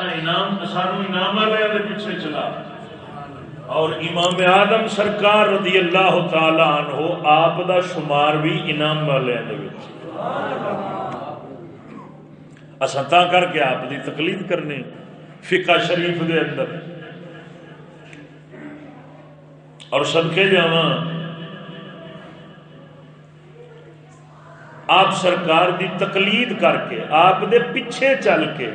انعام سانو انعام والے پیچھے چلا۔ اور امام آدم سرکار رضی اللہ تعالی عنہ آپ دا شمار بھی انعام والے اساں کر کے آپ دی تقلید کرنے فقہ شریف دے اندر۔ اور صدقے جاواں۔ آپ سرکار دی تقلید کر کے، آپ دے پیچھے چل کے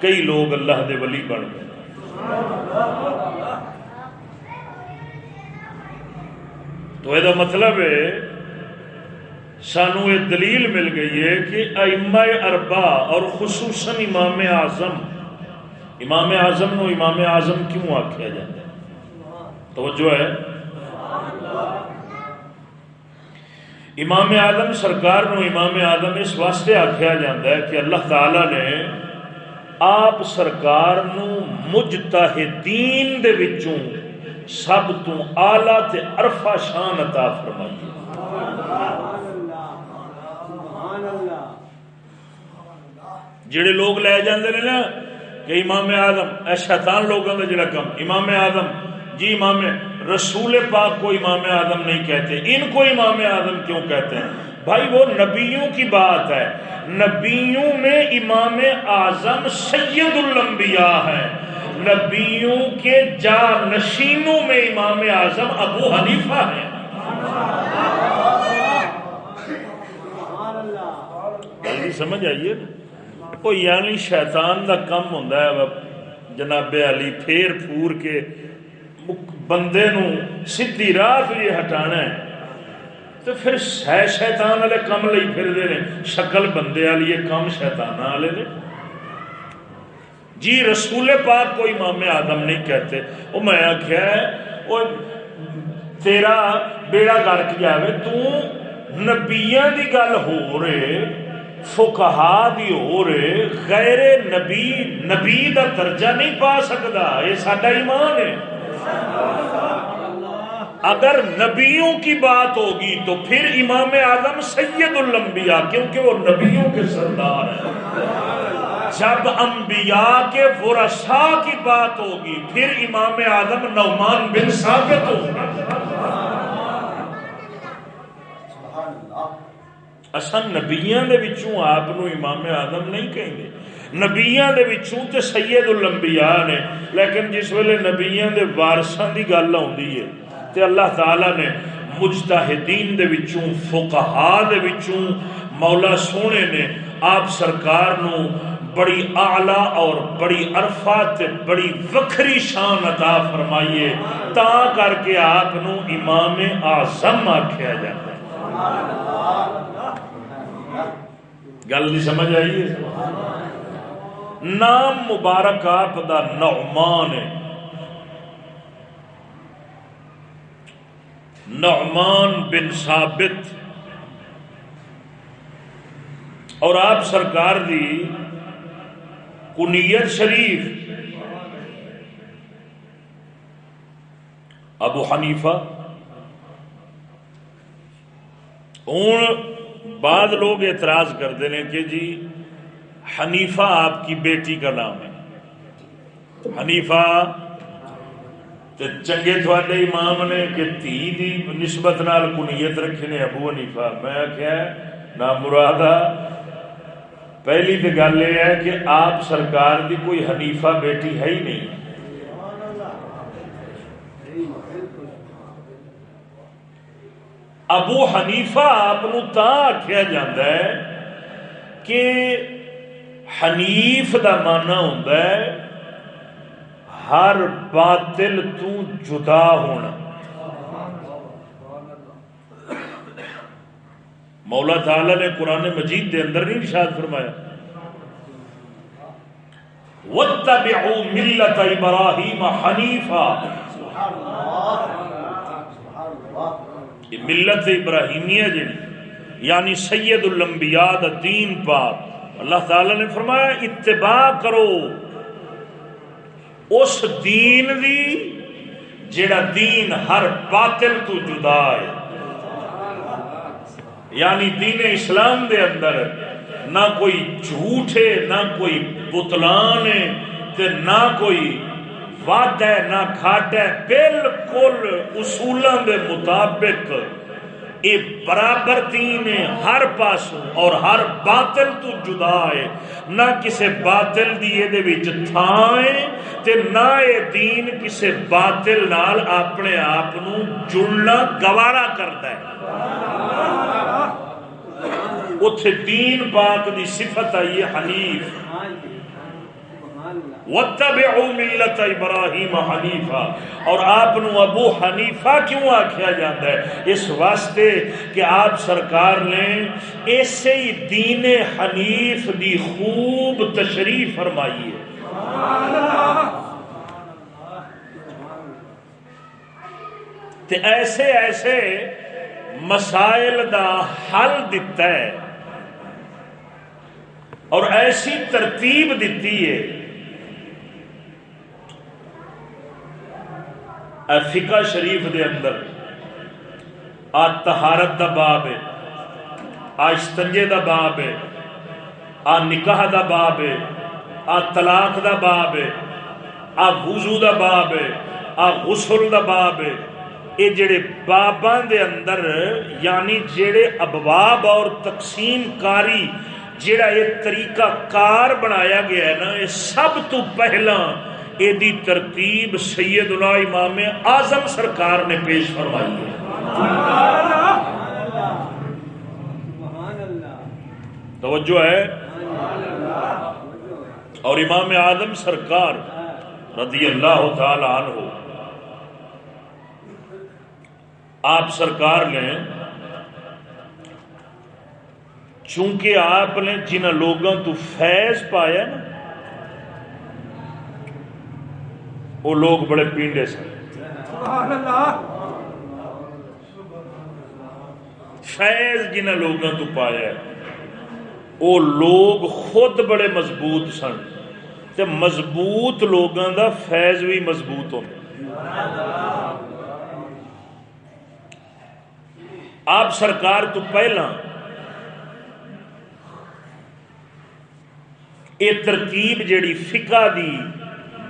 کئی لوگ اللہ دے ولی بن گئے۔ تو یہ مطلب ہے، سانو یہ دلیل مل گئی ہے کہ ائمہ اربا اور خصوصاً امام اعظم امام اعظم نو امام اعظم کیوں آخیا جاتا ہے؟ توجہ ہے۔ امام آدم سرکار نو امام آدم اس واسطے آخیا جاتا ہے کہ اللہ تعالی نے آپ سرکار نو مجتہدین دے وچوں سب تو آلہ تے عرفہ شان عطا فرمائی جڑے لوگ لے جاندے نے نا کہ امام آدم اے شیطان لوگوں کا جڑا کم امام آدم جی امام رسول پاک کو امام اعظم نہیں کہتے ان کو امام اعظم کیوں کہتے ہیں بھائی وہ نبیوں کی بات ہے۔ نبیوں میں امام اعظم سید الانبیاء ہے نبیوں کے جا نشینوں میں امام اعظم ابو حنیفہ ہے جلدی سمجھ آئیے۔ وہ یعنی شیطان دا کم ہوتا ہے۔ جناب علی پھیر پھور کے بندے نو سیدھی راہ یہ ہٹانا ہے۔ تو پھر سہ شیطان والے کم لئی پھر دے رہے شکل بندے والی یہ کم شیطان والے نے جی رسول پاک کوئی امام آدم نہیں کہتے وہ میں آخیا وہ تیرا بیڑا گرک جائے تو نبیاں دی گل ہو رہے فکہا دی ہو رہے غیر نبی نبی دا درجہ نہیں پا سکتا یہ سڈا ایمان ہے اگر نبیوں کی بات ہوگی تو پھر امام اعظم سید الانبیاء، کیونکہ وہ نبیوں کے سردار ہیں۔ جب انبیاء کے ورثا کی بات ہوگی، پھر امام اعظم نعمان بن ثابت ہوگا اصل نبیاں دے وچوں آپ امام اعظم نہیں کہیں گے۔ نبیاں دے وچوں تے سید الانبیاء نے، لیکن جس ویلے نبیاں دے وارثاں دی گل آوندی ہے تے اللہ تعالی نے مجتہدین دے وچوں، فقہا دے وچوں، مولا سونے نے آپ سرکار نو بڑی اعلی اور بڑی عرفات بڑی وکھری شان عطا فرمائیے تا کر کے آپ نو امام اعظم آکھیا جاتا ہے۔ گل نہیں سمجھ آئی ہے؟ نام مبارک آپ دا نعمان ہے۔ نعمان بن ثابت۔ اور آپ سرکار دی کنیت شریف۔ ابو حنیفہ۔ ہوں بعد لوگ اعتراض کرتے ہیں کہ جی حنیفہ آپ کی بیٹی کا نام ہے۔ حنیفہ چنگے تھوڑے امام نے کہ تھی دی نسبت نال کنیت رکھے نے ابو حنیفہ میں کیا نہ مراد پہلی تو گل یہ ہے کہ آپ سرکار دی کوئی حنیفہ بیٹی ہے ہی نہیں ابو حنیفہ آپ آخیا جا کہ حنیف دا مانا ہوتا ہے ہر باطل تو جدا ہونا مولا تعالی نے قرآن مجید دے اندر نہیں ارشاد فرمایا۔ وَاتَّبِعُوا مِلَّةَ إِبْرَاهِيمَ حَنِيفًا۔ ملت ابراہیمیہ جی یعنی سید الانبیاء دا دین پاک۔ اللہ تعالی نے فرمایا، اتباع کرو۔ اس دین دی جڑا دین ہر باطل تو جدا ہے۔ یعنی دین اسلام دے اندر نہ کوئی جھوٹ ہے، نہ کوئی بتلان ہے تے نہ کوئی وعد ہے، نہ گھاٹ ہے۔ بالکل اصولوں دے مطابق اے برابر دین ہے، ہر پاسوں اور ہر باطل تو جدا ہے۔ نہ کسے باطل دی اے دے وچ تھاں ہے تے نہ اے دین کسے باطل نال اپنے آپ نو جڑنا، گوارا کرتا ہے۔ اتھے دین پاک دی صفت آئی ہے حنیف۔ وَاتَّبِعُوا مِلَّةَ ابراہیم حنیفہ اور آپ نو ابو حنیفہ کیوں آکھیا جاتا ہے؟ اس واسطے کہ آپ سرکار نے ایسے ہی دین حنیف دی خوب تشریف فرمائی ہے۔ تے ایسے ایسے مسائل دا حل دیتا ہے۔ اور ایسی ترتیب دیتی ہے۔ فقہ شریف دے اندر، آ تہارت دا باب ہے، آ استنجے دا باب ہے، آ نکاح دا باب ہے، آ طلاق دا باب ہے، آ وضو دا باب ہے، آ غسل دا باب ہے۔ یہ جڑے باباں دے اندر یعنی جڑے ابواب اور تقسیم کاری، جڑا یہ طریقہ کار بنایا گیا ہے نا، یہ سب تو پہلا ایدی ترتیب سیدنا امام اعظم سرکار نے پیش فرمائی ہے۔ توجہ ہے۔ اور امام اعظم سرکار رضی اللہ تعالی عنہ۔ آپ سرکار نے چونکہ آپ نے جن لوگوں تو فیض پایا نا وہ لوگ بڑے پینڈے سن۔ فیض جنہ لوگوں تو پایا ہے، وہ لوگ خود بڑے مضبوط سن۔ تے مضبوط لوگوں دا فیض بھی مضبوط ہوتا آپ سرکار تو پہلا یہ ترتیب جیڑی فقہ دی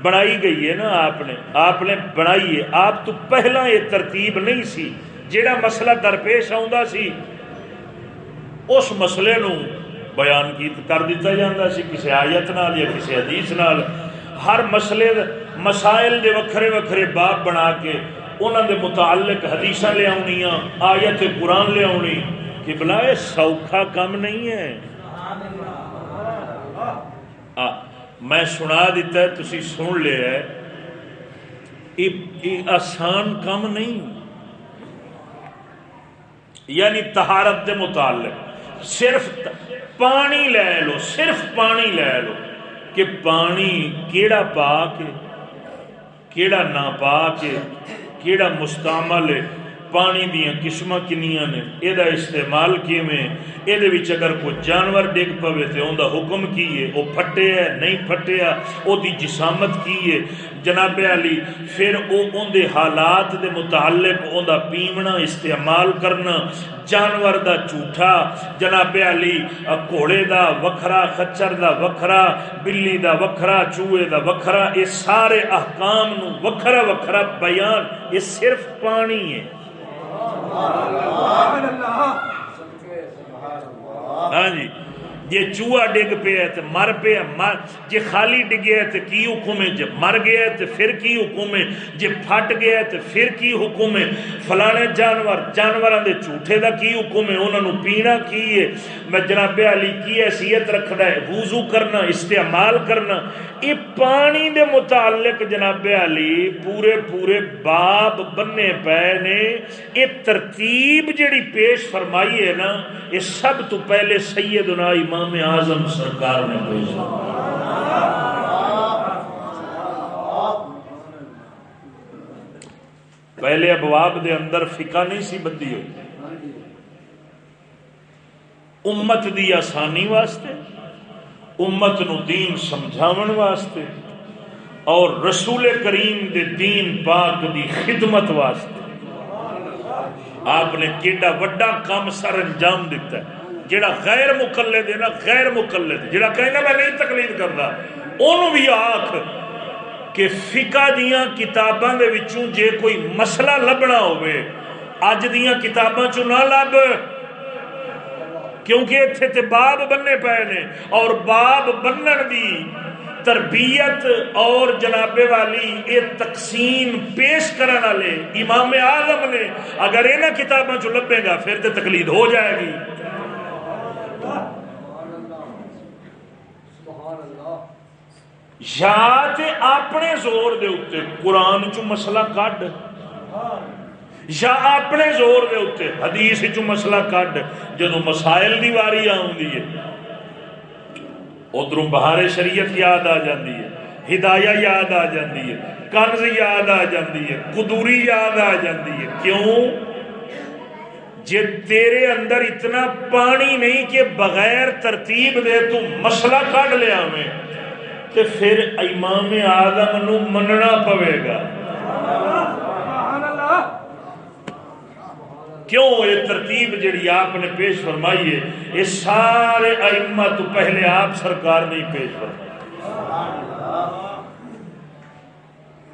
بنائی گئی ہے نا آپ نے آپ نے بنائی ہے۔ آپ تو پہلا یہ ترتیب نہیں سی، جیڑا مسئلہ درپیش آؤں سی، اس مسئلے نو بیان کی کر دیتا جاتا سی کسی آیت نال یا کسی حدیث نال۔ ہر مسئلے، مسائل دے وکھرے وکھرے باب بنا کے انہوں دے متعلق حدیث لے آنیاں آیت قرآن لے آنی کہ بلائے سوکھا کم نہیں ہے۔ آ میں سنا دیتا ہے، تسی سن لے ہے۔ یہ آسان کام نہیں۔ یعنی تہارت دے متعلق۔ صرف پانی لے لو، صرف پانی لے لو کہ پانی کیڑا پا کے، کیڑا نہ پا کے، کیڑا مستعمل ہے۔ پانی دیا قسم کنیاں نے۔ یہ استعمال کیویں؟ یہ اگر کوئی جانور ڈگ پوے تو انہوں حکم کی ہے وہ پھٹے ہے نہیں پھٹیا وہ جسامت کی ہے جناب علی، پھر وہ اندر حالات دے متعلق اندر پیمنا استعمال کرنا جانور دا جھوٹا۔ جناب علی، گھوڑے دا وکھرا، خچر دا وکھرا، بلی دا وکھرا، چوہے دا وکھرا یہ سارے احکام نو وکھرا وکھرا بیان یہ صرف پانی ہے۔ ہاں جی. جی چوہا ڈگ پیا تو مر پیا مر جی خالی ڈگیا تو کی حکم ہے؟ جی مر گیا تو پھر کی حکم ہے؟ جی پھٹ گیا تو پھر کی حکم ہے؟ فلانے جانور جانوروں دے جھوٹے دا کی حکم ہے؟ انہوں نے پینا کی ہے؟ میں جناب علی کی حیثیت رکھنا ہے، وضو کرنا، استعمال کرنا یہ پانی دے متعلق جناب علی پورے پورے باب بننے پے نے یہ ترتیب جڑی پیش فرمائی ہے نا یہ سب تو پہلے سیدنا امام امام اعظم سرکار نے بھیجا۔ پہلے ابواب دے اندر فقہ نہیں سی بندی ہوئی۔ امت دی آسانی واسطے، امت نو دین سمجھاون واسطے، اور رسول کریم دے دین پاک دی خدمت واسطے۔ آپ نے کیڈا وڈا کام سر انجام دیتا ہے۔ جڑا غیر مقلد ہے نا، غیر مقلد۔ جڑا کہنا میں نہیں تقلید کرتا انہوں بھی آخ کہ فقہ دیاں کتاباں دے وچوں جے کوئی مسئلہ لبنا ہوئے، اج دیاں کتاباں چوں نہ لب۔ کیونکہ اتنے تے باب بننے پے نے، اور باب بنن دی تربیت اور جناب والی یہ تقسیم پیش کرنے والے امام اعظم نے، اگر یہ کتابوں چ لبے گا، پھر تو تقلید ہو جائے گی۔ یا تے اپنے زور دے اتنے قرآن چ مسئلہ کڈ؟ یا اپنے زور دے اتنے حدیث چ مسئلہ کڈ؟ جدو مسائل دی واری آدھی ہے ادھر بہار شریعت یاد آ جاتی ہے، ہدایہ یاد آ جاتی ہے کنز یاد آ جاتی ہے، قدوری یاد آ جاتی ہے۔ کیوں؟ جے تیرے اندر اتنا پانی نہیں کہ بغیر ترتیب دے تو مسئلہ کڈ لیا میں۔ تو پھر امام آدم نو مننا پوے گا۔ کیوں یہ ترتیب جڑی آپ نے پیش فرمائی ہے؟ یہ سارے ائمہ تو پہلے آپ سرکار نہیں پیش فرمائی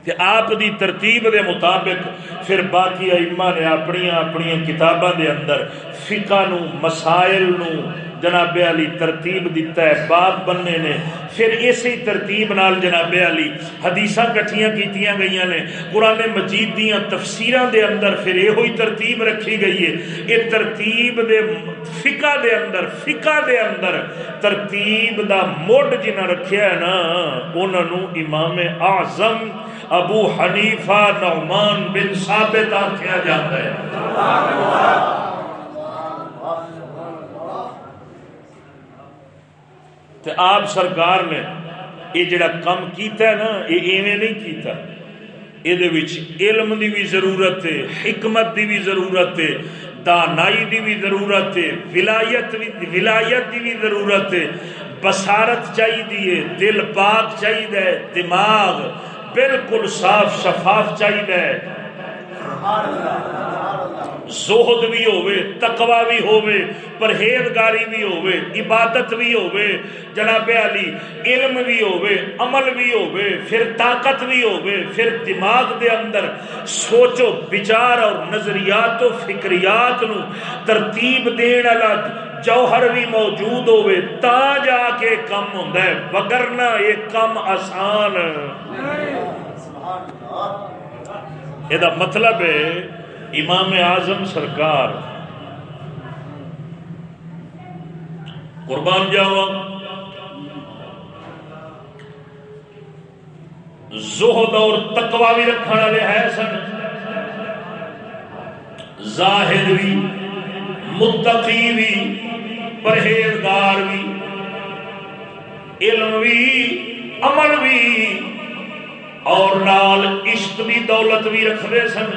کہ آپ دی ترتیب دے مطابق پھر باقی ائمہ نے اپنی اپنی کتاباں دے اندر فقہ نو مسائل نو جناب علی ترتیب دیتا ہے باب بننے نے۔ پھر اسی ترتیب نال جناب علی حدیثاں کٹھیاں کیتیاں گئیاں نے۔ قرآن مجید دیاں تفسیراں دے اندر پھر یہ ہوئی ترتیب رکھی گئی ہے۔ یہ ترتیب دے فقہ دے اندر، فقہ دے اندر ترتیب دا موڈ جنہ رکھیا ہے نا، انہاں نو امام اعظم ابو حنیفہ نعمان بن ثابت آخیا جاتا ہے۔ تے آپ سرکار نے یہ جڑا کم کیتا ہے نا، یہ ایویں نہیں کیتا۔ یہ علم دی بھی ضرورت ہے، حکمت دی بھی ضرورت ہے، دانائی دی بھی ضرورت ہے، ولایت ولایت دی بھی ضرورت ہے۔ بصارت چاہیے دل پاک چاہیے دماغ بالکل صاف شفاف چاہیے زہد بھی ہوئے، تقوی بھی ہوئے، پرہیزگاری بھی ہوئے، عبادت بھی ہوئے، جناب علی، علم بھی ہوئے، عمل بھی ہوئے، پھر طاقت بھی ہوئے، پھر دماغ دے اندر سوچو، بچار اور نظریات و فکریات نو ترتیب دین والا جوہر بھی موجود ہوئے، تا جا کے کم ہوندا ہے، وگرنہ یہ کم آسان سبحان اللہ۔ یہ مطلب ہے امام اعظم سرکار قربان جاوا زہد اور تقوا بھی رکھنے والے ہے سن زاہد بھی متقی بھی پرہیزگار بھی علم بھی عمل بھی اور نال عشق بھی دولت بھی رکھتے سن.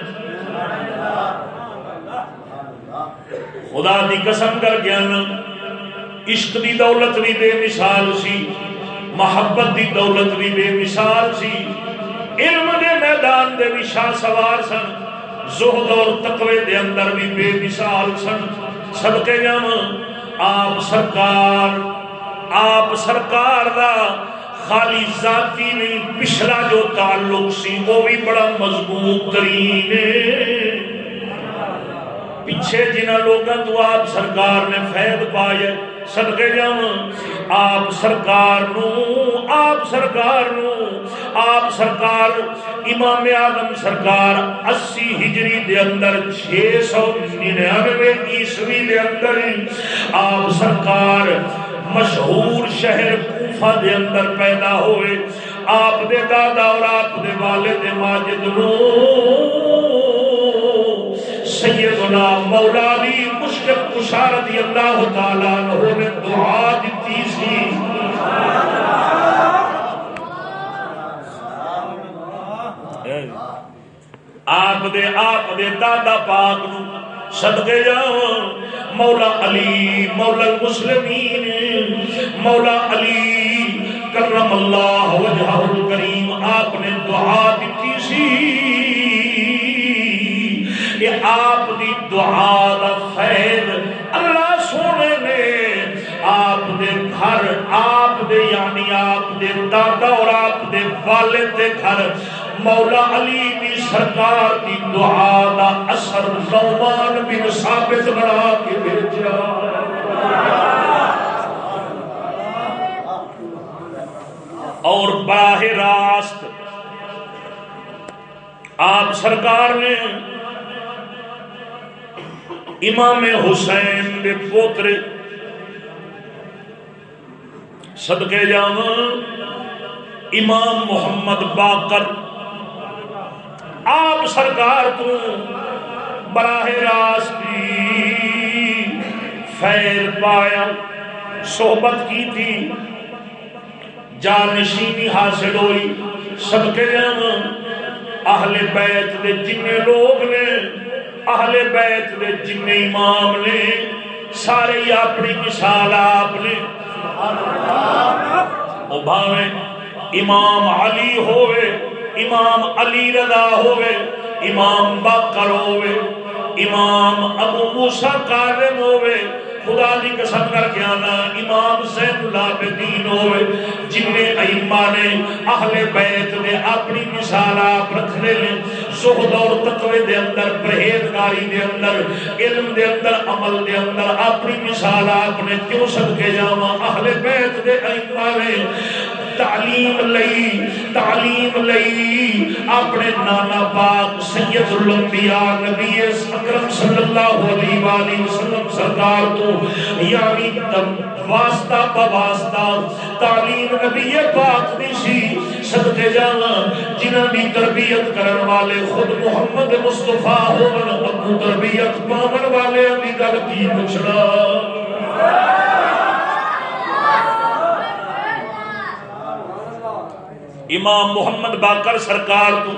خدا دی قسم کر گیا عشق دی دولت بھی بے مثال سی، محبت دی دولت بھی بے مثال سی. علم دے میدان دے بھی شاہ سوار سن، زہد اور تقوی دے اندر بھی بے مثال سن. صدقے جام آپ سرکار آپ سرکار دا خالی ذاتی نہیں، پچھلا جو تعلق سی، وہ بھی بڑا مضبوط ترین پیچھے جنہ لوگوں تو آپ سرکار نے فید پائے صدقے جاؤں۔ آپ سرکار نو، آپ سرکار نو۔ آپ سرکار، امام آدم سرکار اسی ہجری دے اندر چھ سو ننانوے عیسوی دے اندر آپ سرکار مشہور شہر کوفہ دے اندر پیدا ہوئے، آپ دے دادا اور آپ دے والد ماجد نو۔ سیدنا مولا علی مشرق کشا رضی اللہ تعالیٰ عنہ نے دعا دیتی سی۔ آپ دے آپ دے دادا پاک نو صدقے جاؤں مولا علی، مولا المسلمین، مولا علی، کرم اللہ وجہ الکریم، آپ نے دعا دیتی سی کہ آپ دی دعا دا فیض اللہ سونے نے۔ آپ دے گھر، آپ دے یعنی آپ دے دادا اور آپ دے والد دے گھر مولا علی دی سرکار دی دعا دا اثر نومان بن ثابت بنا کے بھیجا۔ اور براہ راست آپ سرکار نے امام حسین کے پوترے صدقے جام امام محمد باقر آپ سرکار کو براہ راست فیل پایا، صحبت کی تھی۔ جانشینی حاصل ہوئی۔ سب کے جام اہل بیت دے جن لوگ نے، اہل بیت دے جن امام نے، سارے ہی اپنی مثال آپ نے۔ بھاوے امام علی ہوئے۔ امام علی رضا ہوئے، امام باقر ہوئے، امام ابو موسیٰ قادم ہوئے، خدا دی قسم کر کے آنا، امام زین العابدین ہوئے، جن نے ائمہ نے، اہل بیت نے اپنی مثال آپ رکھنے لے زہد اور تقوی دے اندر، پرہیزگاری دے اندر، علم دے اندر، عمل دے اندر اپنی مثال آپ نے کیوں صدقے جاواں؟ اہل بیت دے ائمہ نے۔ تعلیم لئی تعلیم لئی۔ اپنے نانا پاک سید الانبیاء نبی اکرم صلی اللہ علیہ وآلہ وسلم سرکار تو یعنی واسطہ بواسطہ تعلیم نبی پاک دی سی۔ صدقے جانا، جنہاں دی تربیت کرن والے خود محمد مصطفیٰ ہون ابو تربیت پاون والے دی گل کی پوچھنا۔ امام محمد باقر سرکار تو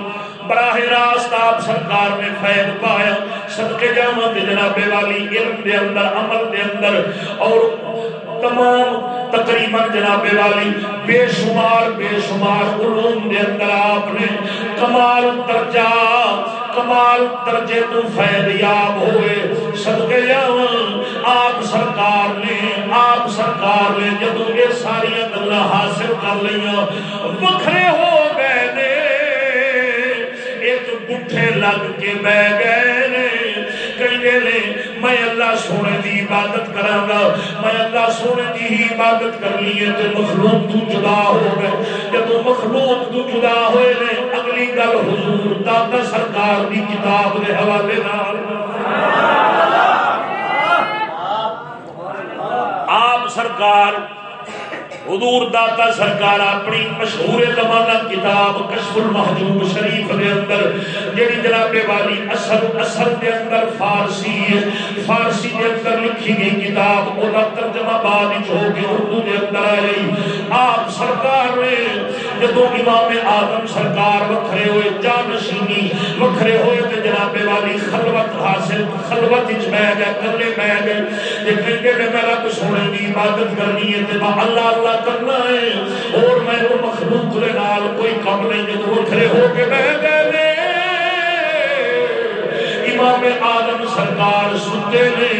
براہ راست آپ سرکار نے فیض پایا۔ صدقے جامع جناب والی علم دے اندر، عمل دے اندر، اور تمام تقریباً جناب والی بے شمار بے شمار علوم دے اندر آپ نے کمال درجہ، کمال درجے تو فیض یاب ہوئے۔ صدقے جامع آپ سرکار نے، آپ سرکار نے جدو یہ ساری گلا حاصل کر لیا وکھرے ہو گئے نے۔ ایک گٹھے لگ کے بہ گئے نے۔ کہیں نے، میں اللہ سونے دی عبادت کراں گا میں اللہ سونے دی ہی عبادت کرنی ہے تے مخلوق تو جدا ہو گئے۔ جب مخلوق تو جدا ہوئے نے، اگلی گل حضور داتا سرکار دی کتاب دے حوالے نال۔ آپ سرکار، حضور داتا سرکار اپنی مشہور زمانہ کتاب کشف المحجوب شریف دے اندر جڑی جناب والی اصل اصل دے اندر فارسی فارسی دے اندر لکھی گئی کتاب او ترجمہ بعد وچ ہو کے اردو دے اندر آئی آپ سرکار نے جدو امام آدم سرکار وکھرے ہوئے جانشینی وکھرے ہوئے تے جناب والی خلوت حاصل، خلوت وچ بیٹھ گئے کلے بیٹھ گئے تے کہندے نے میں رب سونے دی عبادت کرنی ہے تے اللہ اللہ کرنا ہے۔ اور میں وہ مخلوق دے نال کوئی کم نہیں جدو وکھرے ہو کے بیٹھ گئے نے۔ امام آدم سرکار ستے نے،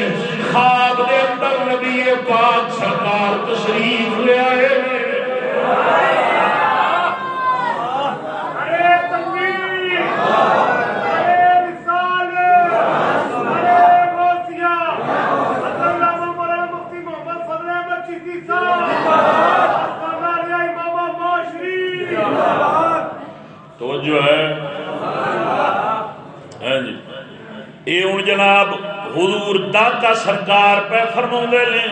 خواب دے اندر نبی پاک سرکار تشریف لے آئے نے۔ توجہ ہے. ہاں جی. یہ ہوں جناب حضور داتا سرکار پہ فرما نے.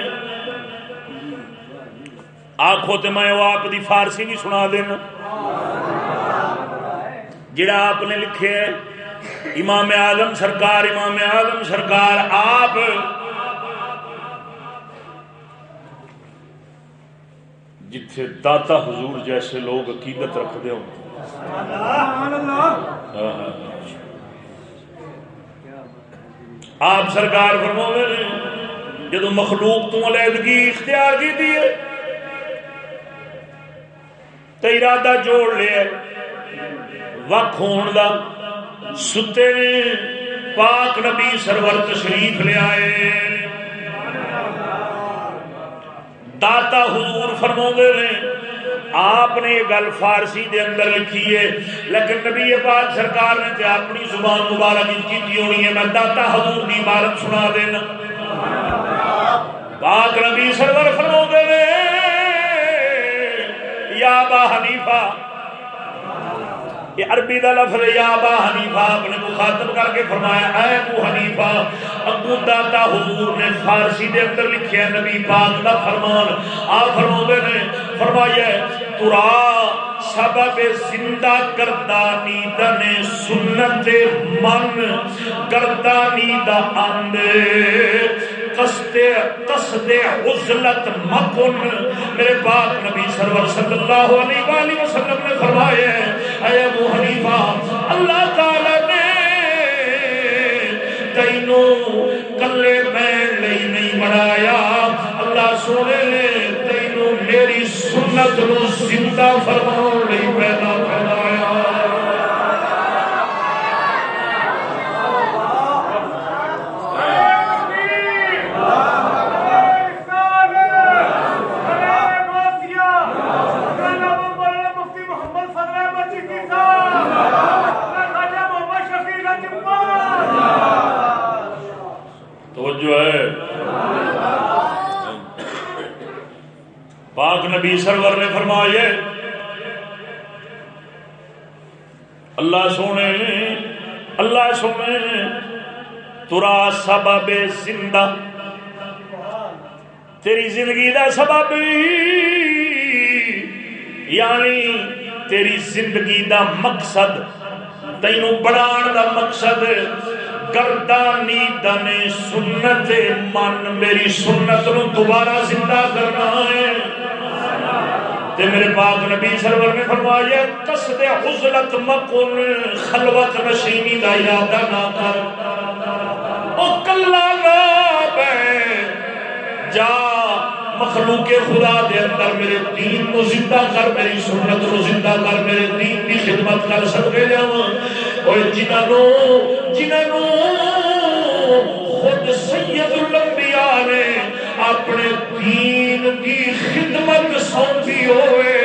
آخو تو میں وہ آپ دی فارسی بھی سنا دینا. جڑا آپ نے لکھے امام اعظم سرکار، امام اعظم سرکار، آپ. جتھے داتا حضور جیسے لوگ عقیدت رکھتے ہوں. آپ سرکار فرما نے جدو مخلوق تو علیحدگی اختیار کی دی ہے تو ارادہ جوڑ لیا وق ہون دا ستے نے پاک نبی سرور تشریف لے آئے۔ داتا حضور فرما نے آپ نے یہ گل فارسی دے اندر لکھی ہے، لیکن نبی پاک سرکار نے تے اپنی زبان مبارک کی ہونی ہے، میں داتا حضور دی عبارت سنا دینا۔ پاک نبی سرور فرما دے یا با حنیفہ یہ عربی دا لفظ یا ابا حنیفہ، اپنے مخاطب کر کے فرمایا، اے ابو حنیفہ، ابو دادا حضور نے فارسی دے اندر لکھیا نبی پاک دا فرمان۔ آ فرماوندے نے، فرمایا ترا سبب زندہ کردانی دنے سنت من کردانی دا اند قصد عزلت مکن میرے پاک نبی سرور صلی اللہ علیہ وآلہ وسلم نے فرمائے، اے ابو حنیفہ، اللہ تعالی نے تینوں کلے بین لئی نہیں بڑھایا اللہ سونے نے تینوں میری سنت نو زندہ فرماؤ لئی پیدا نبی سرور نے فرمایا، اللہ سونے اللہ سونے، ترا سبب زندہ، تیری زندگی دا سبب یعنی تیری زندگی دا مقصد، تینوں بڑھان دا مقصد، گردانی دن سنت، من میری سنت نو دوبارہ زندہ کرنا ہے۔ تے میرے پاک نبی سرور نے فرمایا، قصد حضلت مکن خلوت نشینی دا یادہ نہ کر۔ او کلا نہ جا مخلوق خدا دے اندر میرے دین کو زندہ کر، میری سنت کو زندہ کر، میرے دین کی خدمت کر سکے جاؤں اور جنہوں جنہوں خود سید الانبیاء نے اپنے دین کی خدمت سونپی ہوئے،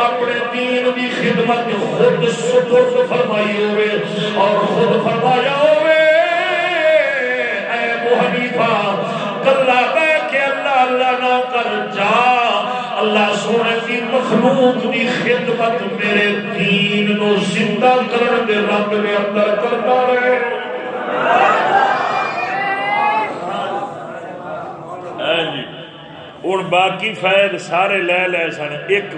اپنے دین کی خدمت خود سپرد فرمائی ہوئے اور خود فرمایا ہوئے، اے محنیفہ کلا بے کہ اللہ اللہ نہ کر جا، اللہ سونے کی مخلوق کی خدمت میرے دین نو زندہ کرن دے رب نے اندر کرتا رہے۔ ہوں باقی فائد سارے لے لے سن ایک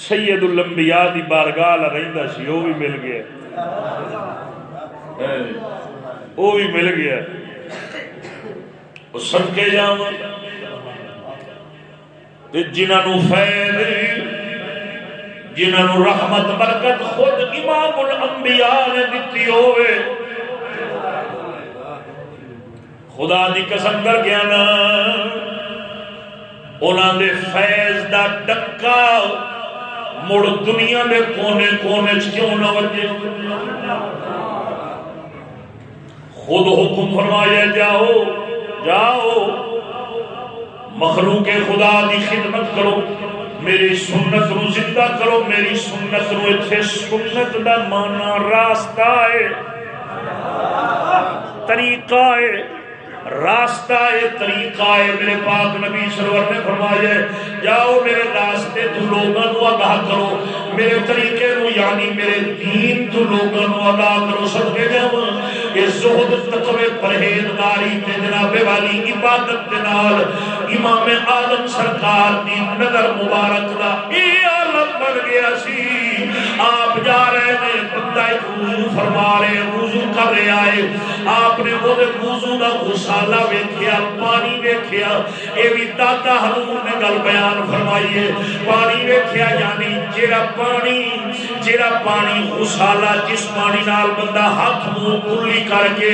سید الانبیاء دی بارگاہ رہندا سی وہ بھی مل گیا وہ بھی مل گیا وہ سب کے جا جنہوں فیض جنہوں رحمت برکت خود امام الانبیاء نے دیتی ہوئے خدا دی قسم کر گیا نا انہوں دے فیض دا ڈکا مڑ دنیا دے کونے کونے کیوں نہ وجے خود حکم فرمایا، جاؤ جاؤ، مخلوق خدا دی خدمت کرو، میری سنت نو زندہ کرو، میری سنت نو اتنے سنت دا مانا راستہ ہے، طریقہ ہے۔ راستہ ہے، طریقہ ہے۔ میرے پاک نبی سرور نے فرمایا، جاؤ میرے راستے تو لوگوں کو آگاہ کرو۔ میرے طریقے نو یعنی میرے دین تو لوگوں کو آگاہ کرو۔ سب کے جاؤ، یہ زہد، تقوی، پرہیزگاری تے جناب والی عبادت کے نال امام آدم سرکار دی نظر مبارک دا اے عالم بن گیا سی۔ آپ جا رہے وضو فرما رہے وضو کر رہے ہے آپ نے وہ وضو دا غسالہ ویکھیا، پانی ویکھیا۔ اے بھی دادا حضور نے گل بیان فرمائی ہے پانی ویکھیا یعنی جیڑا پانی جیڑا پانی غسالہ جس پانی نال بندہ ہاتھ منہ کلی کر کے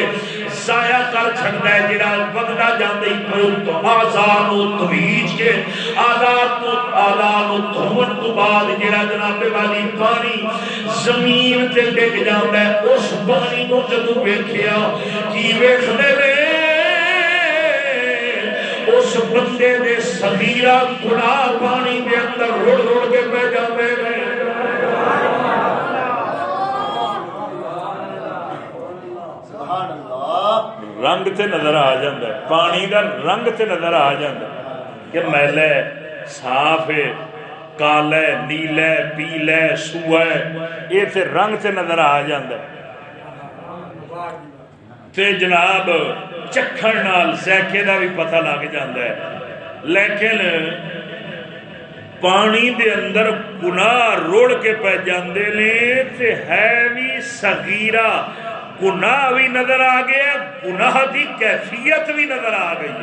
ضائع کر چھڑتا ہے، جڑا وگدا جاندے ہی تو آزاد و تویج کے، آزاد تو آزاد و دھون تو بعد جڑا جناب والی پانی زمین تے ڈگ جاندا ہے، اس پانی نو جدوں ویکھیا، کی ویکھدے وے؟ اس بندے دے صغیرہ گناہ پانی دے اندر رڑ رڑ کے پہ جاتے رنگ تے نظر آ جاندہ ہے پانی دا رنگ تے نظر آ جاندہ ہے کہ میل ہے صاف ہے کالا ہے نیلا ہے پیلا ہے سوا ہے یہ تے رنگ تے نظر آ جاندہ ہے تے جناب چکھن نال زیکے دا بھی پتہ لگ جاندہ ہے لیکن پانی دے اندر گناہ روڑ کے پہ جاندے نے تے ہے بھی صغیرہ گناہ بھی نظر آ گیا گناہ دی کیفیت بھی نظر آ گئی۔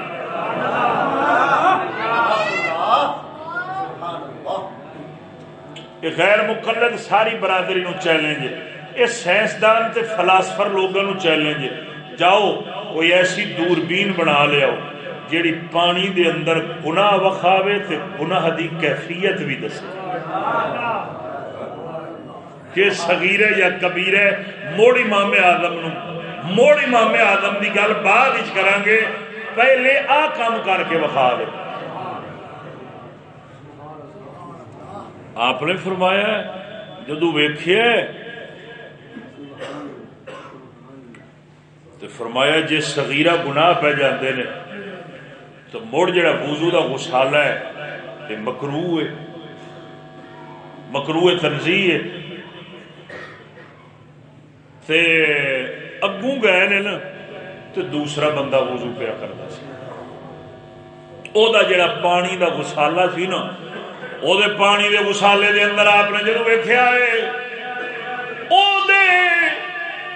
یہ غیر مقلد ساری برادری نو چیلنج یہ سائنسدان تے فلاسفر لوگوں نو چیلنج جاؤ، کوئی ایسی دوربین بنا لیاؤ جیڑی پانی دے اندر گناہ وکھاوے تے گناہ دی کیفیت بھی دسے۔ کہ صغیرہ یا کبیرہ موڑ امام آدم نو موڑ امام آدم دی گل بعد وچ کران گے پہلے آ کام کر کے وکھا دے۔ آپ نے فرمایا جدو ویکھیا تو فرمایا جی صغیرہ گناہ پہ جاندے نے، تو مڑ جڑا وضو دا غسالہ ہے تے مکروہ ہے۔ مکروہ تنزیہ ہے۔ تے اگوں گئے نے نا تو دوسرا بندہ وضو پیا کرتا سی۔ او دا جڑا پانی دا غسالہ سی نا او دے پانی دے غسالے دے اندر آپ نے جدو ویکھیا ہے او دے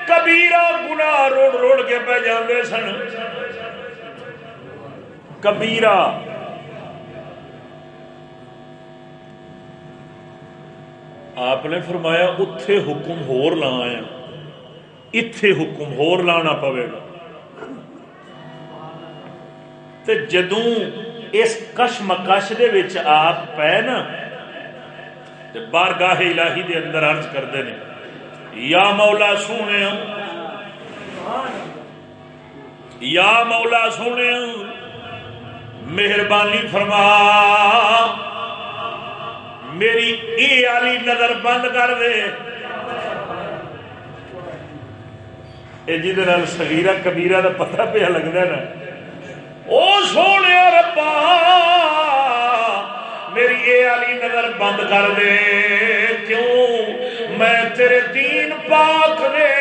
کبیرہ گناہ روڑ روڑ کے پہ جاندے سن۔ کبیرہ۔ آپ نے فرمایا، اتھے حکم ہور لایا۔ حکم ہور لانا پوے گا۔ تے جدوں اس کش مکش دے وچ آپ پے نا، تے بارگاہ الہی دے اندر عرض کردے نے، یا مولا سونے، یا مولا سونے، مہربانی فرما، میری اے علی نظر بند کر دے۔ اے جی سگیرہ کبیرہ دا پتہ پہ لگتا نا او سونے ربا میری اے علی نظر بند کر دے کیوں میں تیرے دین پاک دے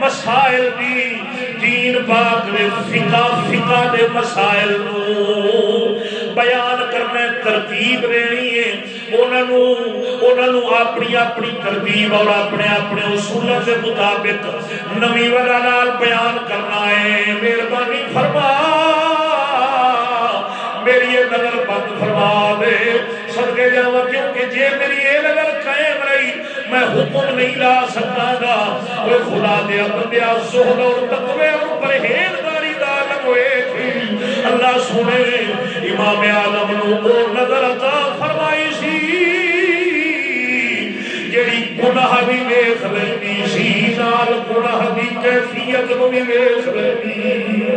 مسائل دی دین پاک دے فقہ فقہ دے مسائل نو بیان کرنے ترتیب دینی ہے۔ اپنی اپنی ترتیب اور اپنے اپنے اصول کے مطابق نمی وجہ بیان کرنا ہے۔ مہربانی فرما۔ میری یہ نظر بند فرما دے۔ سڑکے جا کیونکہ جی میری یہ نظر قائم رہی، میں حکم نہیں لا سکتا گا وہ خدا دیا بندیا سہل اور تقوی اور پرہیزگاری دا عالم ہوئے۔ اللہ سنے امام آدم نو وہ نظر عطا فرمائی سی جڑی گناہ بھی ویکھ لینی سی، نال گناہ دی کیفیت نو بھی ویکھ لینی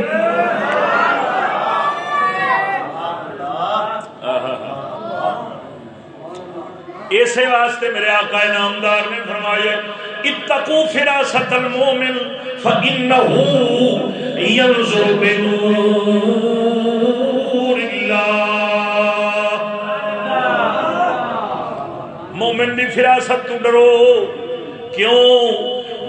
اسی واسطے میرے آقا نامدار نے فرمایا اتقو فراست المومن فإنه ينظر بنور الله مومن دی فراست تو ڈرو۔ کیوں؟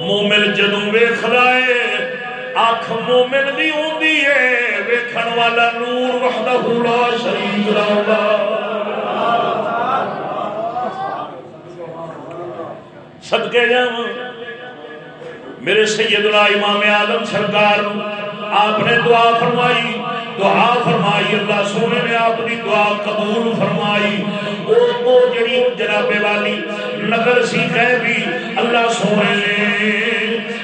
مومن جدوں ویکھدا ہے اکھ مومن دی ہوندی ہے، ویکھن والا نور وحدہ لا شریک لا صدقے جاؤں میرے سیدنا امام آدم سرکار آپ نے دعا فرمائی دعا فرمائی، اللہ سونے نے آپ کی دعا قبول فرمائی۔ وہ جڑی جناب والی نظر سی کہہ بھی اللہ سونے نے۔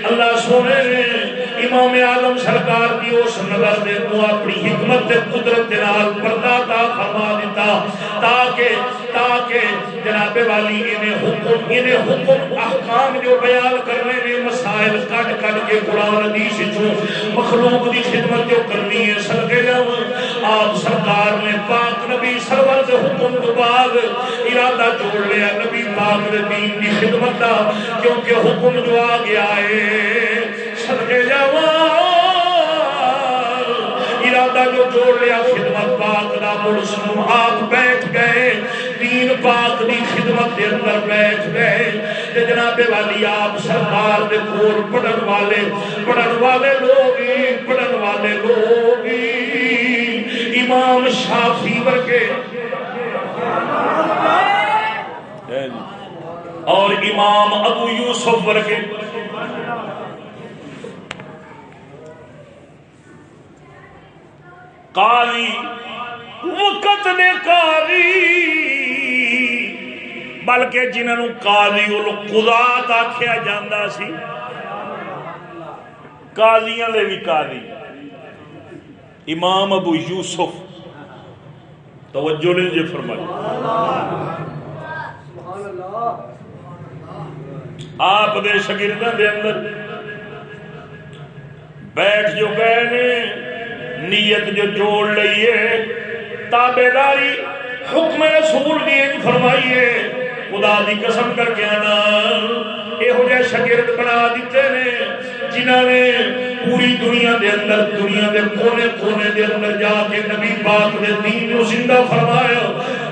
اللہ سونے نے۔ امام آدم سرکار کی اس نظر دے تو اپنی حکمت دے قدرت دے نال پردہ تا فرما دیتا۔ تاکہ تاکہ جناب والی انہیں حکم انہیں حکم احکام جو بیان کرنے میں مسائل کٹ کٹ کے قرآن حدیث جو مخلوق دی خدمت جو کرنی ہے، صدقے جاؤں آپ سرکار نے پاک نبی سرور دے حکم تو بعد ارادہ جوڑ لیا نبی پاک دے دین دی خدمت دا، کیونکہ حکم جو آ گیا ہے، صدقے جاواں ارادہ جو جوڑ لیا، خدمت پاک دا مرسنو آپ بیٹھ گئے۔ دین پاک دی خدمت دے اندر بیٹھ گئے۔ تے جناب والی، آپ سرکار دے کول پڑھن والے پڑھن والے لوگ پڑھن والے لوگ امام شافی ورگے۔ اور امام ابو یوسف ورگے۔ کالی وقت نے کالی بلکہ جنہوں کالی القضات آخیا جاندہ سی، قاضیاں دے بھی قاضی۔ امام ابو یوسف. توجہ نے جی فرمائی آپ دے شگردہ دے اندر بیٹھ جو گئے نے، نیت جو جوڑ لئیے تابے داری حکم رسول دی فرمائیے، خدا دی قسم کر کے آنا۔ یہو جہ شگرد بنا دیتے نے جنہ نے پوری دنیا دے اندر دنیا دے کونے کونے دے اندر جا کے نبی پاک دے دین کو زندہ فرمایا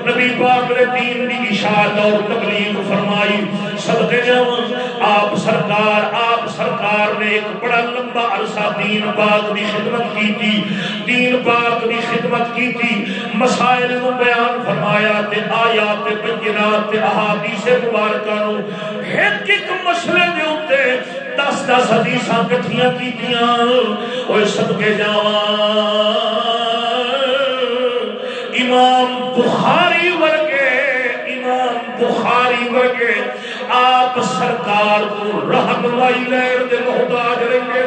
نبی پاک دے دین دی اشاعت اور تبلیغ فرمائی، صدقے جاواں۔ آپ سرکار آپ سرکار نے ایک بڑا لمبا عرصہ دین پاک دی خدمت کی تھی دین پاک دی خدمت کی تھی مسائل کو بیان فرمایا تے آیات بینات تے احادیث مبارکہ نو ایک ایک مسئلے دے اوتے دس دس حدیث کٹھیاں کیتیاں۔ اوے صدقے جاواں۔ امام بخاری ورگے، امام بخاری ورگے، آپ سرکار کو رہنمائی لین دے محتاج رہے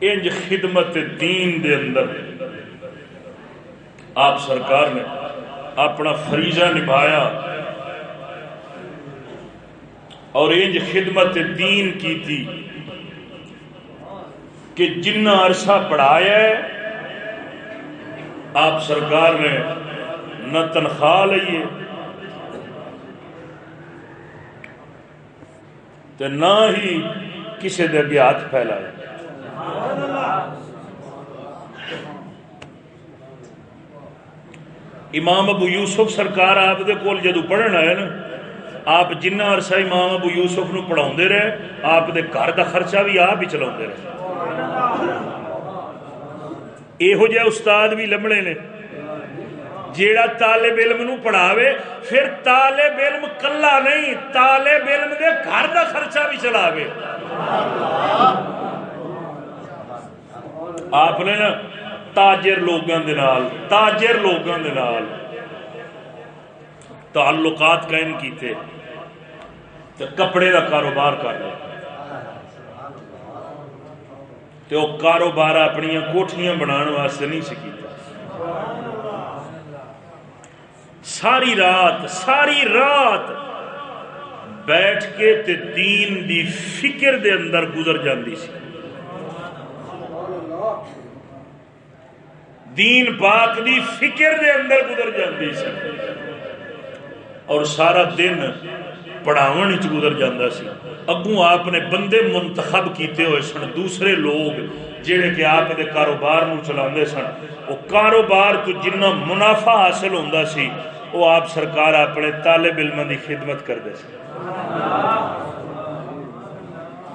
انج خدمت دین دے اندر آپ سرکار نے اپنا فریضہ نبھایا اور انج خدمت دین کی تھی۔ کہ جنہ عرصہ پڑھایا ہے، آپ سرکار نے نہ تنخواہ لئیے تو نہ ہی کسی دے اگے ہاتھ پھیلائے امام ابو یوسف سرکار آپ دے کول جدو پڑھنا ہے نا، آپ جنہ عرصہ امام ابو یوسف نو پڑھاؤ رہے، آپ دے گھر دا خرچہ بھی آپ ہی چلا رہے۔ یہو جہ استاد بھی لبنے نے جیڑا طالب علم نو پڑھاوے پھر طالب علم کلا نہیں طالب علم دے گھر دا خرچہ بھی چلاوے آپ نے نا تاجر لوگوں دے نال تاجر لوگوں دے نال تعلقات قائم کیتے تو کپڑے دا کاروبار کر لیا تو وہ کاروبار اپنی کوٹھیاں بنان واسطے نہیں سکی ساری رات ساری رات بیٹھ کے تے دین دی فکر دے اندر گزر جاندی سی۔ دین پاک دی فکر دے اندر گزر جاندی سی۔ اور سارا دن پڑھاون وچ گزر جاندا سی اگوں آپ نے بندے منتخب کیتے ہوئے سن دوسرے لوگ جڑے کہ آپ دے کاروبار نو چلاندے سن وہ کاروبار تو جنہ منافع حاصل ہوندا سی وہ آپ سرکار اپنے طالب علم دی خدمت کرتے سن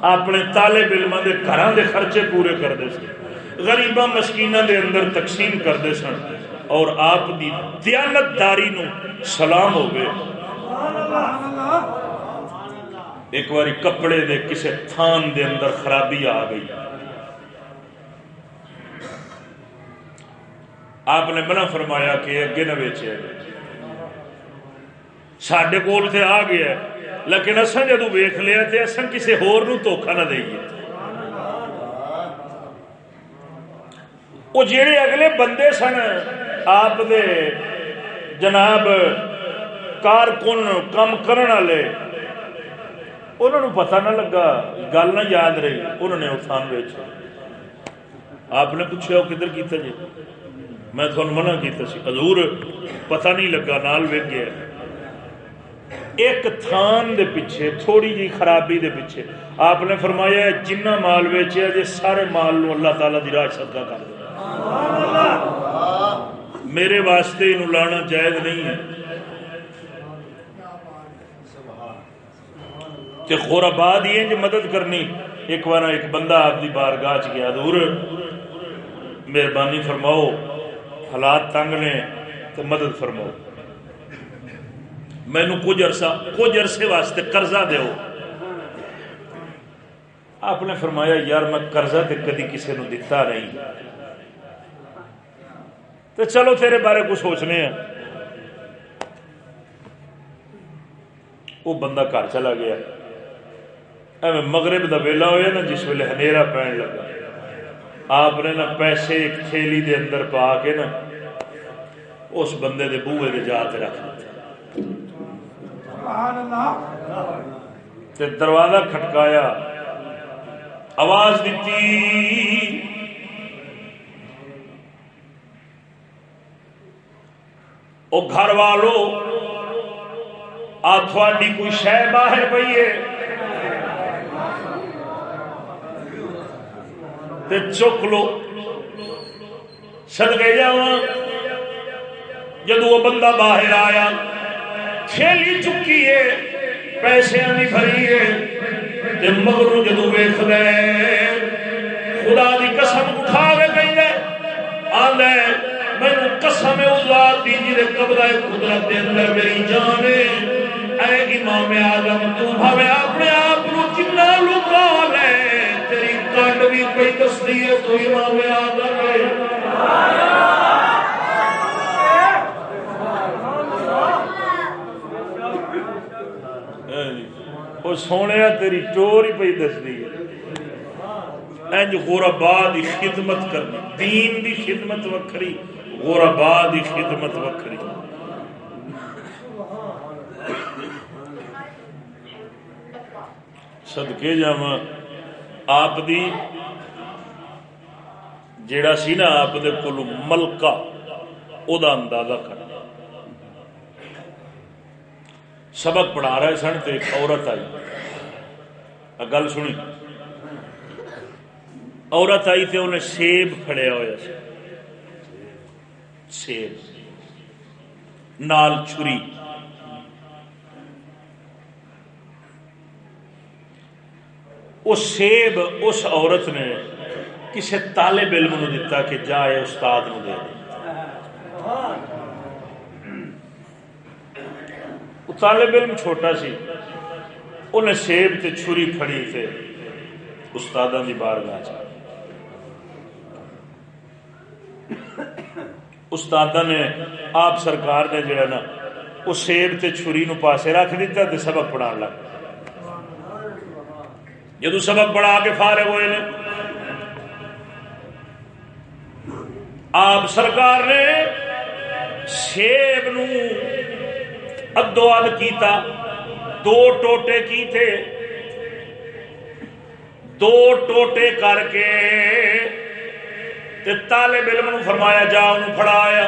اپنے طالب علم دے گھراں دے خرچے پورے کرتے سن غریباں مسکیناں دے اندر تقسیم کرتے سن اور آپ دی دیانت داری نو سلام ہو گئے ایک باری کپڑے دے کسے تھان دے اندر خرابی آ گئی۔ آپ نے منع فرمایا کہ اگے نہ بیچے۔ سڈے کول سے آ گیا لیکن اصا جدو ویخ لیا تو اصا کسی ہور نو دھوکھا نہ دئیے۔ وہ جڑے اگلے بندے سن، آپ دے جناب کارکن کام کرنے والے انہوں نے پتہ نہ لگا گل نہ یاد رہی انہوں نے اتھان بیچ آپ نے پوچھا وہ کدھر کیتا جی میں تھوڑا منع کیتا سی حضور پتہ نہیں لگا نال ویک گیا ایک تھان دے پیچھے تھوڑی جی خرابی دے پیچھے آپ نے فرمایا جنہ مال ویچیا جی سارے مال نو اللہ تعالی دی راہ صدقہ کر دے میرے واسطے انہوں لانا جائز نہیں ہے تے خوراباد یہ جو مدد کرنی۔ ایک بار ایک بندہ آپ دی بارگاہ چ گیا دور مہربانی فرماؤ، حالات تنگ نے تو مدد فرماؤ۔ مینو کچھ عرصہ، کچھ عرصے واسطے قرضہ دیو۔ آپ نے فرمایا، یار میں قرضہ تے کدی کسی نو دتا نہیں۔ تو چلو تیرے بارے کچھ سوچنے ہیں۔ وہ بندہ گھر چلا گیا۔ ایویں مغرب دا ویلا ہوا نا جس ویلے ہنیرا پہن لگا۔ آپ نے نا پیسے ایک تھیلی دے اندر پا کے نا اس بندے دے بوئے دے جا کے رکھ تے دروازہ کھٹکایا۔ آواز دیتی۔ او گھر والو، آ تھوڑی کوئی شہ باہر پئی ہے۔ تے چک لو۔ سدکے جا جدو وہ بندہ باہر آیا، تھیلی چکی ہے، پیسے بھی بھری ہے مگر جدو ویخ دے خدا دی قسم اٹھا کے کہیں آدھے میں قسم ذات دی جی قبضہ قدرت دے اندر میری جان اے امام آدم تو بھاوے اپنے آپ دستی ہے تو امام آدم وہ سونے تیری چور ہی پی دستی ہے۔ انج غربا دی خدمت کرنی، دین دی خدمت وکھری غربا دی خدمت وکھری۔ صدقے جاواں، آپ دی جیڑا سی نا آپ دے کولو ملکہ، او دا اندازہ کرنا سبق پڑھا رہے سن تے ایک عورت آئی۔ گل سنی۔ عورت آئی تے انہیں سیب پھڑیا ہوا سی۔ سیب۔ نال چھری۔ وہ سیب اس عورت نے کسی طالب علم نو دیتا کہ جائے استاد نو دے دے۔ طالب علم چھوٹا سی انہیں سیب تے چھری پھڑی تے استاداں دی بارگاہ چ۔ استاداں نے آپ سرکار نے جڑا نا وہ سیب تے چھری نو پاسے رکھ دیتا تے سبق پڑھان لگ۔ جدو سبق پڑھا کے فارغ ہوئے نے آپ سرکار نے سیب نو ادو اد کیتا دو ٹوٹے کی تھے دو ٹوٹے کر کے تے طالب علم نو فرمایا جا انہوں پھڑایا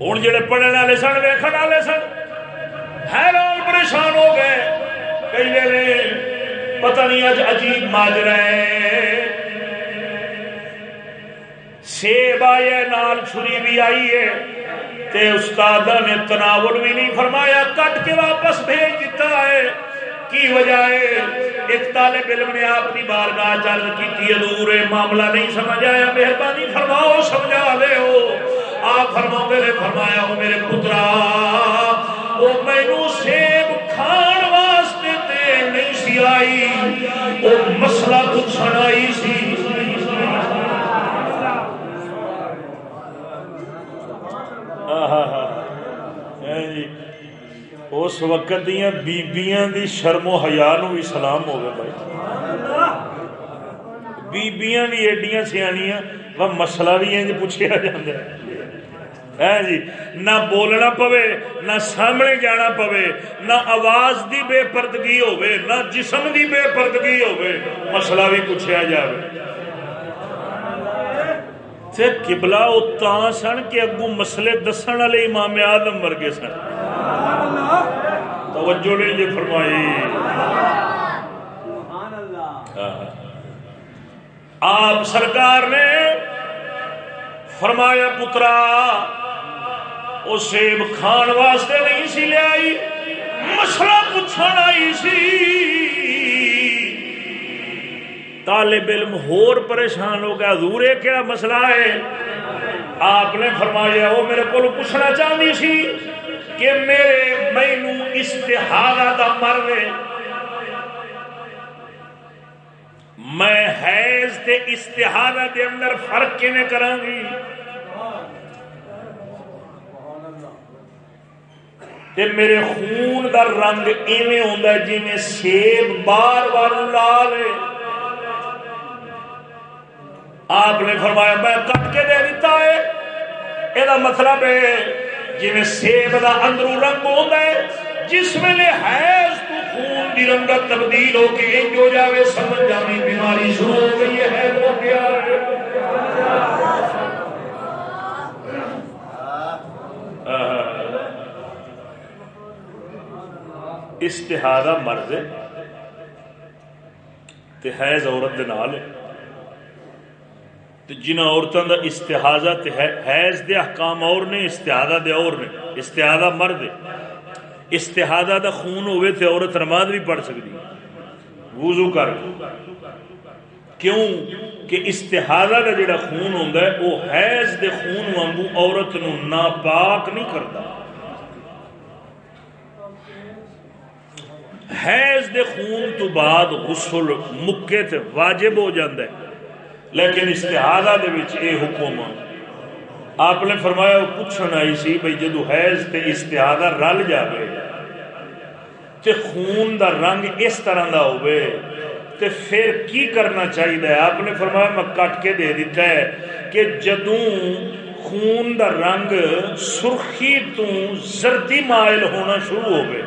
ہوں جڑے پڑھنے والے سن ویکن والے سن حیران پریشان ہو گئے کئی ویلے پتہ نہیں اج عجیب ماجرا ہے۔ سیب آئے، نال چھری بھی آئی ہے۔ تے استاد نے تناول بھی نہیں فرمایا، کٹ کے واپس بھیج دیتا ہے۔ کی وجہ ہے؟ ایک طالب علم نے آپ کی بارگاہ چل کی ادور معاملہ نہیں سمجھ آیا، مہربانی فرماؤ، سمجھا دے ہو۔ آپ فرما فرمایا ہو میرے پترا، وہ مینو سیب کھان وہ مسئلہ پوچھن آئی سی۔ جی، اس وقت دیا بیبیاں دی شرم و حیا نو بھی سلام ہوگا بھائی۔ بیبیاں بھی ایڈیاں سیاح وہ مسئلہ بھی انج پوچھا جاتا ہے۔ ہے جی؟ نہ بولنا پوے، نہ سامنے جانا پوے، نہ آواز دی بے پردگی ہوے نہ جسم دی بے پردگی ہوے مسئلہ بھی پوچھا جائے تے قبلہ او تاں سن کہ اگوں مسئلے دسن والے امام آدم ورگے سن۔ توجہ نہیں جی فرمائی۔ آپ سرکار نے فرمایا، پترا وہ سیب کھان واسطے نہیں سی لیا مسئلہ پوچھنا آئی سی۔ طالب علم ہور پریشان ہو گیا، حضور، یہ کیا مسئلہ ہے؟ آپ نے فرمایا، وہ میرے کو پوچھنا چاہتی سی کہ میرے مینو استہارا دا مرد میں حیض تے استہارا دے اندر فرق کیویں کراں گی؟ تے میرے خون دا رنگ ایویں ہوندا جویں سیب بار بار لال ہے۔ آپ نے فرمایا، میں کٹ کے دے دیتا ہے۔ یہ مطلب ہے جی سیب کا اندرو رنگ ہوتا ہے، جس ویلے حیض تو خون دی رنگت تبدیل ہو کے انج ہو جاوے، سمجھ جانی بیماری شروع ہو گئی ہے ہو گیا استحادہ مرض تے حیض عورت دے نال۔ ہے جنہ عورتوں کا استحاظہ حیض دے احکام اور نے استحادہ دے اور نے۔ استحادہ مرد استحادہ دا خون ہوئے تھے عورت نماز بھی پڑھ سکتی۔ وضو کر۔ کیوں؟ کہ استحادہ دا جڑا خون ہوندا ہے، وہ حیض دے خون وانگو عورت نو ناپاک نہیں کرتا۔ حیض دے خون تو بعد غسل مکے تے واجب ہو جاندہ ہے لیکن استحادہ دے وچ اے حکم آپ نے فرمایا، وہ پوچھن آئی سی بھئی جدو حیض تے استحادہ رل جاوے تے خون دا رنگ اس طرح دا ہوئے تے پھر کی کرنا چاہیے آپ نے فرمایا، میں کٹ کے دے دیتا ہے کہ جدوں خون دا رنگ سرخی تو زردی مائل ہونا شروع ہوئے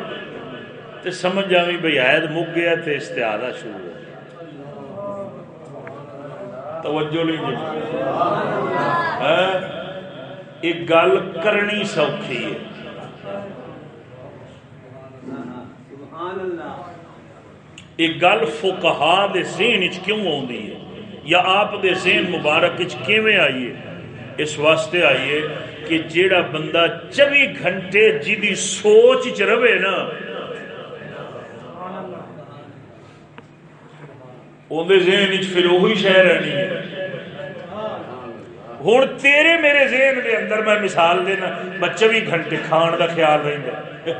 تے سمجھ جاویں بھئی عید مک گیا تے استحادہ شروع ہو توجہ نہیں جی۔ ہاں؟ ایک گل کرنی سوکھی ہے۔ ایک گل فکہ دے ذہن کیوں آئی ہے؟ یا آپ دے ذہن مبارک کیویں آئیے اس واسطے آئیے کہ جیڑا بندہ چوبی گھنٹے جی سوچ چ رہے نا اندر ذہن پھر وہی شہ رہنی ہے ہوں تیرے میرے ذہن دے اندر میں مثال دینا میں چوبی گھنٹے کھان دا خیال رہتا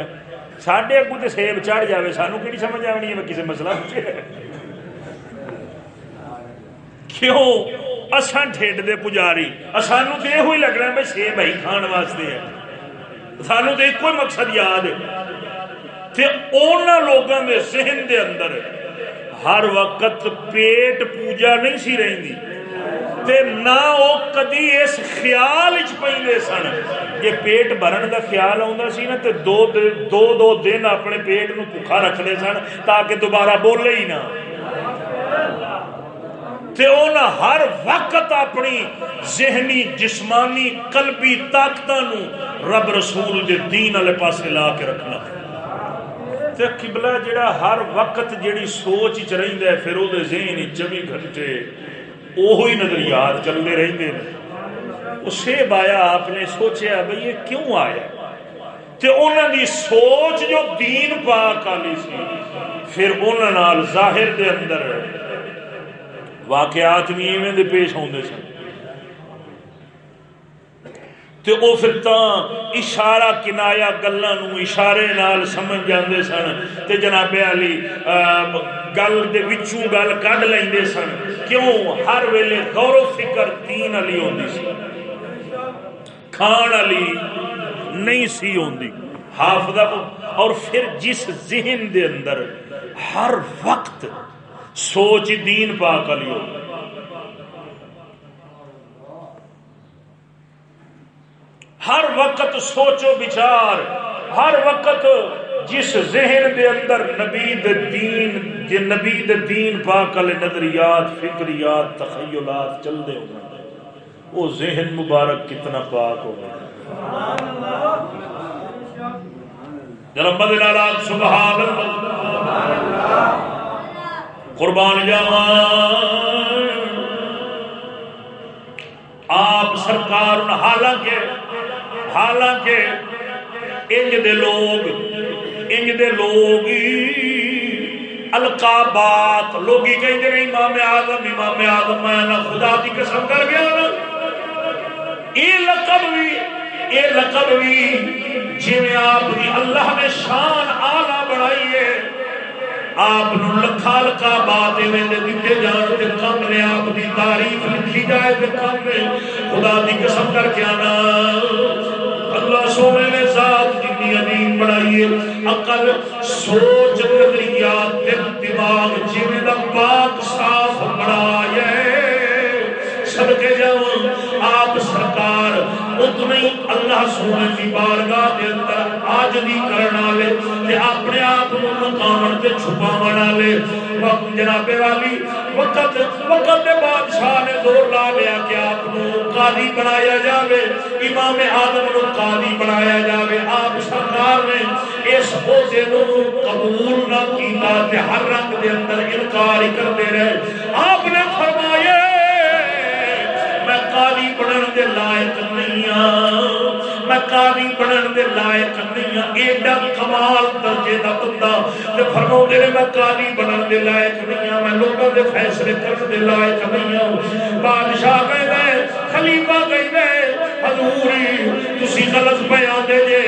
ساڈے اگو تو سیب چڑھ جائے سانو کہ سمجھ آنی ہے کسی مسئلہ کیوں؟ اسان ٹھڈ دے پجاری۔ سانو تو یہ لگنا میں سیب ہی کھان واسطے ہے۔ سانو تو ایک مقصد یاد ہے۔ لوگوں کے ذہن دے اندر ہے ہر وقت پیٹ پوجا نہیں سی رہی تے نہ وہ کدی اس خیال پہ سن۔ یہ پیٹ بھرن دا خیال آتا سی نا، تے دو دو دو دن اپنے پیٹ نو بھوکا رکھتے سن تاکہ دوبارہ بولے ہی نہ۔ تے اونا ہر وقت اپنی ذہنی، جسمانی، قلبی طاقتوں رب رسول دے دین والے پاسے لا کے رکھنا۔ تے قبلہ جڑا ہر وقت جڑی سوچ چ رہندا ہے، پھر او دے ذہن وچ 24 گھنٹے اوہی نظریات چلتے رہندے نے۔ اسے بایا آپ نے سوچیا بھئی یہ کیوں آیا؟ تے انہاں دی سوچ جو دین پاک والی سی، پھر انہاں نال ظاہر دے اندر واقعات بھی ایویں دے پیش ہوندے سن۔ تے او پھر تاں اشارہ کنایا گلاں نو اشارے نال سمجھ جاندے سن تے جناب علی گل دے وچوں گل کڈ لیندے سن، کیوں؟ ہر ویلے غور و فکر دین علی ہوندی سی۔ کھان علی نہیں سی ہوندی، حافظہ اور پھر جس ذہن دے اندر ہر وقت سوچ دین پاک علی ہوندی۔ ہر وقت سوچو بچار، ہر وقت جس ذہن دے اندر نبی دے دین، جے نبی دے دین پاک والے نظریات، فکریات، تخیلات چل دے ہونا وہ ذہن مبارک کتنا پاک ہو گیا رب دلالات سبحان اللہ۔ قربان جاوا آپ سرکار حالانکہ حالانکہ انج دے لوگ، انج دے لوگ القابات، لوگ ہی کہیں گے امام آدم امام آدم میں خدا کی قسم کر گیا نا۔ یہ لقب بھی یہ لقب بھی جی آپ کی اللہ نے شان آلہ بڑھائی ہے، آپ لکھا لکھا بات دیتے جان کے کم نے آپ کی تعریف لکھی جائے تو کم نے خدا کی قسم کر کے آنا۔ اللہ سونے نے ذات جتنی عظیم بڑھائی ہے، عقل، سوچ، نظریات، دل، دماغ جی پاک صاف بڑھایا سب کے جاؤ آپ سرکار، اتنے اللہ سونے کی بارگاہ کے اندر آج بھی کرنا والے تے اپنے آپ کو مقام تے چھپاون والے۔ وقت جناب والی، وقت وقت دے بادشاہ نے زور لا لیا کہ آپ کو قاضی بنایا جاوے، امام اعظم کو قاضی بنایا جاوے۔ آپ سرکار نے اس عہدے نو قبول نہ کیتا تے ہر رنگ دے اندر انکار کرتے رہے۔ آپ نے فرمایا، میں قاضی بنن دے لائق نہیں ہاں۔ میں قاضی بنن دے لائق نہیں ہاں۔ ایڈا کمال درجے دا بندہ تے فرماؤ دے میں قاضی بنن دے لائق نہیں ہاں۔ میں لوگوں دے فیصلے کرن دے لائق نہیں ہاں۔ بادشاہ کہندا خلیفہ کہندا حضور، تسی غلط بیان دے جے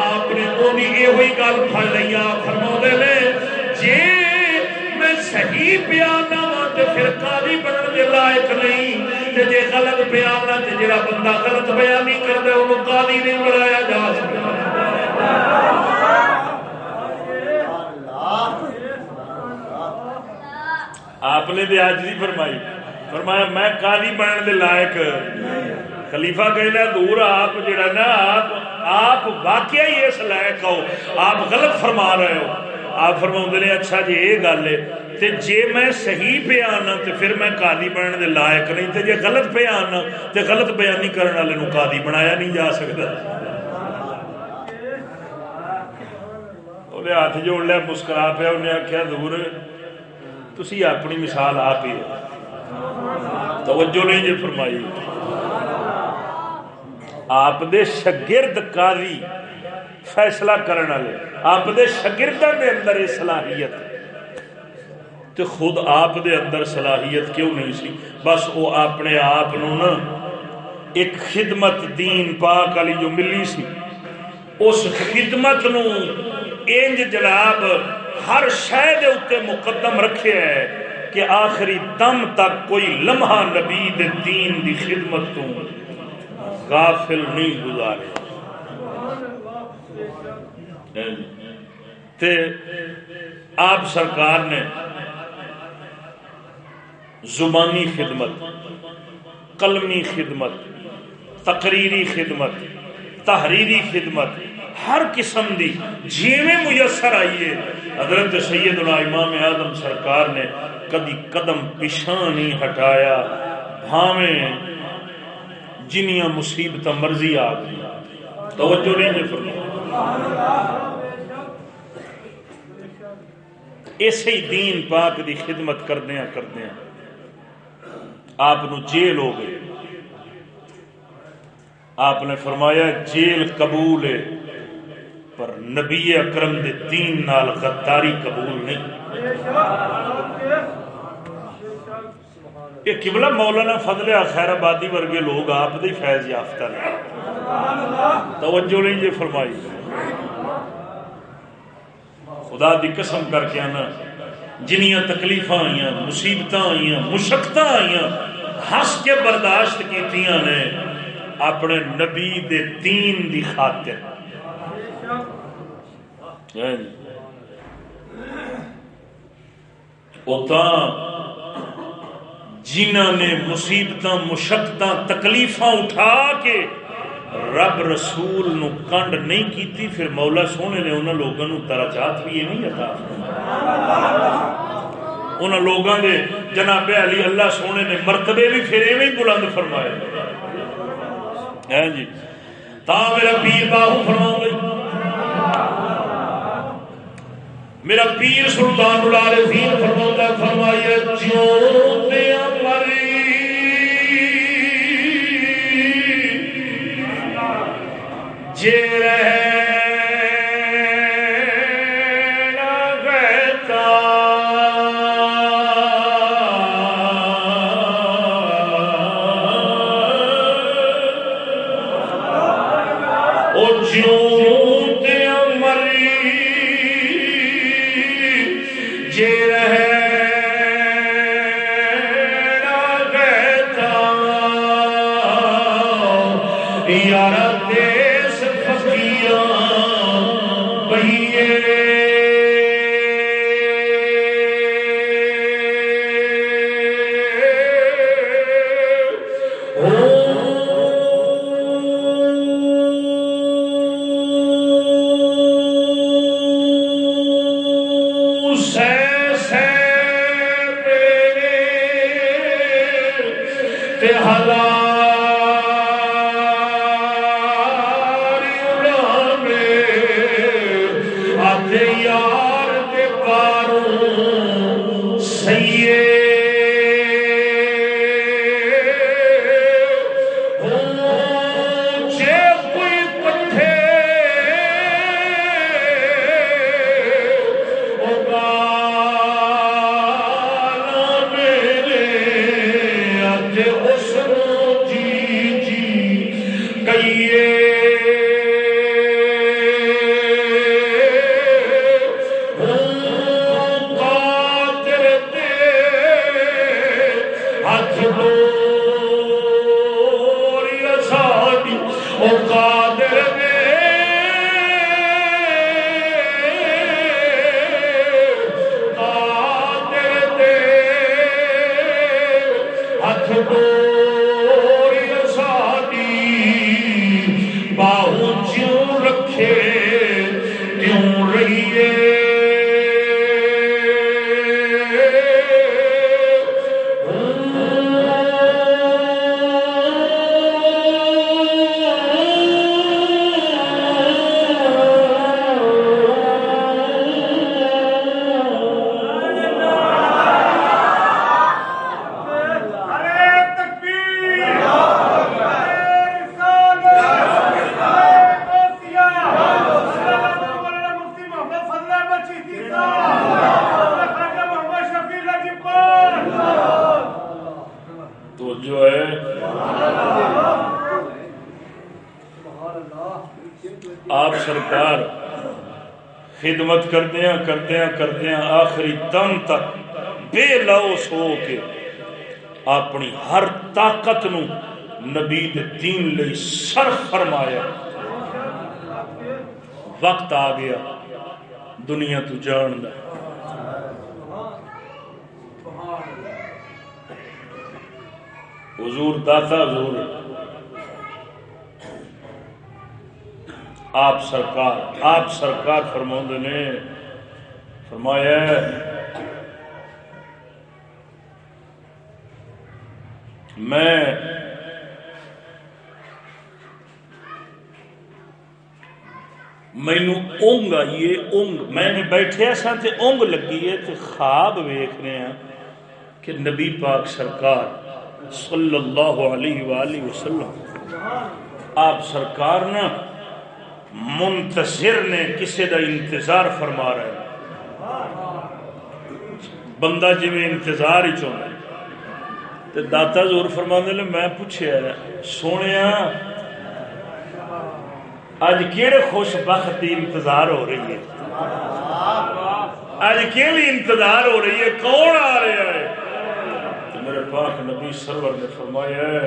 آپ نے اونی ایہی گل پھڑ لیا فرماؤ دے لے جے جی میں صحیح بیان نہ تے پھر قاضی بنن دے لائق نہیں، تے جے غلط بیان نہ تے جڑا بندہ غلط بیان نہیں کردا اونوں قاضی نہیں بنایا جا سکدا آپ نے بھی آج نہیں فرمائی۔ فرمایا، میں قاضی بنن دے لائق. خلیفہ کہنا دور آپ جڑا نا، آپ آپ واقعی اس لائق ہو، آپ غلط فرما رہے ہو. آپ فرما نے اچھا جی یہ گل ہے، تے جے میں صحیح پہ آنا ہاں, تے پھر میں قاضی بننے دے لائق نہیں، تے جے غلط پہ آنا ہاں, تے غلط بیانی کرنے والے نو قاضی بنایا نہیں جا سکتا انہیں ہاتھ جوڑ لیا، مسکرا پیا، انہیں آخیا دور، تسی اپنی مثال آپ ہی توجہ نہیں جی فرمائی۔ آپ دے شگرد قاضی فیصلہ کرنے والے، آپ دے شاگرداں دے اندر یہ صلاحیت۔ تو خود آپ دے اندر صلاحیت کیوں نہیں سی؟ بس وہ اپنے آپ نا ایک خدمت دین پاک والی جو ملی سی، اس خدمت نو انج جناب ہر شہ دے اتنے مقدم رکھے ہے۔ کہ آخری دم تک کوئی لمحہ نبی دین دی خدمت تو غافل نہیں گزارے۔ تے آپ سرکار نے زبانی خدمت، قلمی خدمت، تقریری خدمت، تحریری خدمت ہر قسم دی جیویں میسر آئیے حضرت سید امام اعظم سرکار نے کدی قدم پیشہ نہیں ہٹایا، بھاویں جنیاں مصیبت مرضی آ گئی۔ توجہ نہیں فرمایا اسی دین پاک دی خدمت کردیا کردیا آپ جیل ہو گئی آپ نے فرمایا جیل قبول ہے۔ پر نبی اکرم دے دین نال غداری قبول نہیں۔ یہ قبلہ مولانا فضل خیر آبادی ورگے لوگ آپ دے فیض یافتہ نے۔ توجہ نہیں جی فرمائی۔ خدا دی قسم کر کے آنا، جنیاں تکلیف آئی مصیبت آئی مشقت آئی ہس کے برداشت کی نے، اپنے نبی دے دین دی خاطر۔ جنہ نے مصیبت مشقت تکلیف اٹھا کے رب رسول نو کنڈ نہیں کیتی پھر مولا سونے نے انہوں لوگوں نو درجات بھی یہ نہیں عطا انہوں لوگوں دے جناب علی اللہ سونے نے مرتبے بھی پھر ایویں بلند فرمائے ہیں جی تا میرا پیر باہو فرماؤں گے میرا پیر سلطان العارفین آخری دم تک بے لوس ہو کے اپنی ہر طاقت نو نبی دین لئی سر فرمایا۔ وقت آ گیا، دنیا تو جان دا حضور داتا، حضور۔ آپ سرکار آپ سرکار فرما نے فرمایا میں مینو اونگ آئیے اونگ میں بیٹھے سا تے اونگ لگی ہے تے خواب ویخ رہے ہیں کہ نبی پاک سرکار صلی اللہ علیہ وآلہ وسلم آپ سرکار نا منتظر نے کسی دا انتظار فرما رہے ہیں بندہ جی انتظار ہی چاہتا ہے۔ داتا زور فرما نے، میں پوچھا سونے اج کہڑے خوش بخت کی انتظار ہو رہی ہے؟ اج کہڑی انتظار ہو رہی ہے؟ کون آ رہا ہے؟ میرے پاک نبی سرور نے فرمایا ہے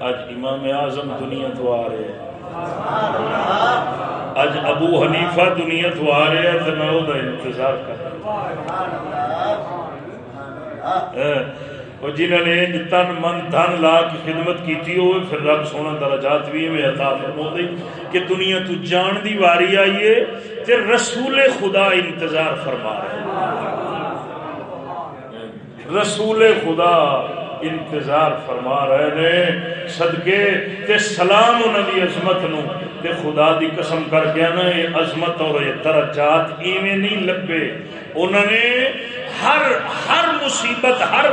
اج امام اعظم دنیا تو آ رہے ہیں۔ اج ابو حنیفہ دنیا تو آ رہے ہیں تو میں وہ انتظار کر رہا ہوں۔ اور جنہوں نے تن من دھن لا کے خدمت کیتی ہوئے، پھر رب سونا درجات بھی میں عطا فرما دی کہ دنیا تو جان دی واری آئیے تے رسول خدا انتظار فرما رہے رسول خدا انتظار فرما رہے نے، صدقے تے سلام انہوں دی عظمت نو۔ تے خدا دی قسم کر کے نا یہ عظمت اور یہ درجات ایویں نہیں لبے۔ انہوں نے ہر ہر مصیبت، ہر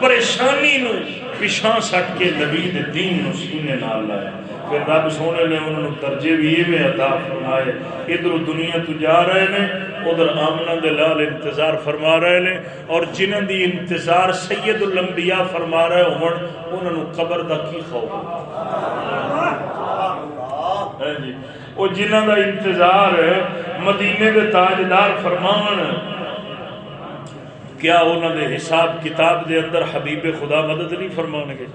پریشانی نو پچھا سٹ کے نبی دے دین نو سینے نال لایا۔ پھر رب سونے نے انہوں نے درجے بھی یہ عطا فرمائے ادھر دنیا تو جا رہے نے، ادھر آمنہ دے لال انتظار فرما رہے نے، اور جنہوں دی انتظار سید الانبیاء فرما رہے ہون انہوں نے قبر دا کی خوف ہاں جی وہ جنہوں دا انتظار مدینے دے تاجدار فرمان، کیا انہوں نے حساب کتاب دے اندر حبیب خدا مدد نہیں فرمان گے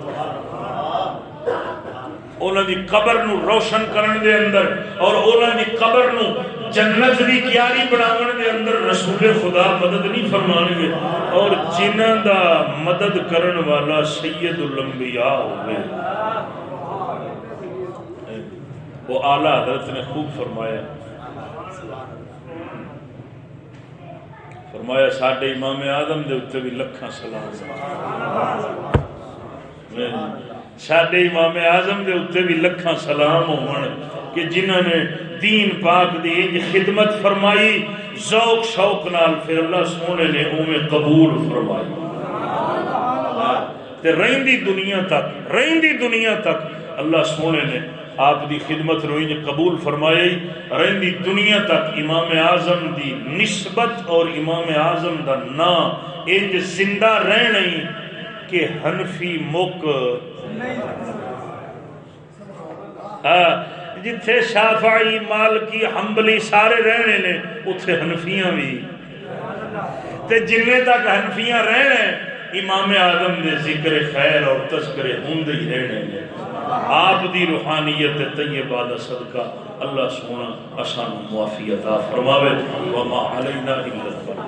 انہوں دی قبر نو روشن کرن دے اندر اور انہوں دی قبر نو جنت دی کیاری بناون دے اندر رسول خدا مدد نہیں فرمان گے اور جنہ دا مدد کرن والا سید الانبیاء ہوئے۔ وہ اعلیٰ حضرت نے خوب فرمایا۔ فرمایا، ساڈے امام آدم دے اتنے بھی لکھاں سلام۔ ساڈے امام آزم دے اتنے بھی لکھاں سلام ہون کہ جنہوں نے دین پاک دی خدمت فرمائی ذوق شوق نال پھر اللہ سونے نے اویں قبول فرمائی। تے رہندی دنیا تک، رہندی دنیا تک اللہ سونے نے آپ دی خدمت روئی نے قبول فرمائی۔ رہندی دنیا تک امام اعظم دی نسبت اور امام اعظم دا نا ایک زندہ رہنا کہ حنفی مک ہاں، جتھے شافعی، مالکی، حنبلی سارے رہنے نے اتھے حنفیاں بھی۔ تے جننے تک حنفیاں رہنے امام اعظم نے ذکر خیر اور تذکر ہوندے ہی رہنے نے آپ دی روحانیت طیبہ دا صدقہ اللہ سونا اسان معافی عطا فرماوے۔ وما علینا الا البلاغ۔